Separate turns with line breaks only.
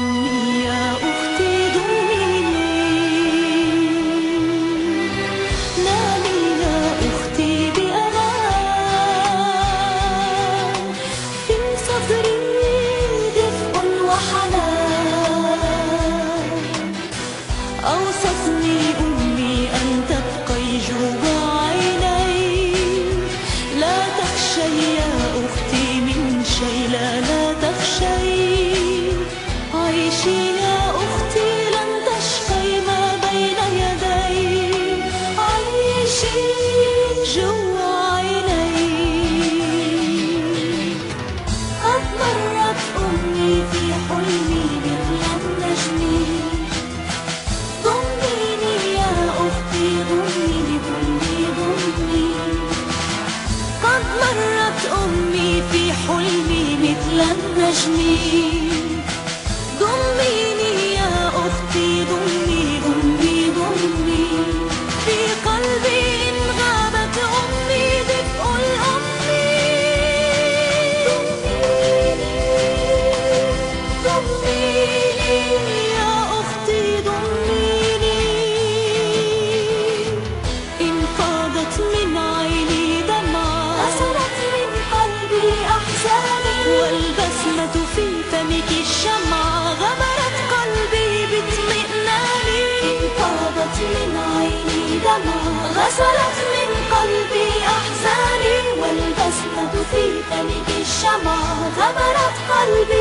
ضمي يا أختي ضمي نامي يا أختي بأمان. في صدري دفء وحنان. أوصتني أمي أن تبقي جوا عيني لا تخشي وحشني ضميني يا أختي ضمي ضمي ضمي. في قلبي إن غابت أمي بتقول أمي ضميني ضميني يا أختي ضميني انفاضت من عيني دمعة غسلت من قلبي أحزاني غسلت من قلبي أحزاني والبسمة في فمك الشمعة غمرت قلبي.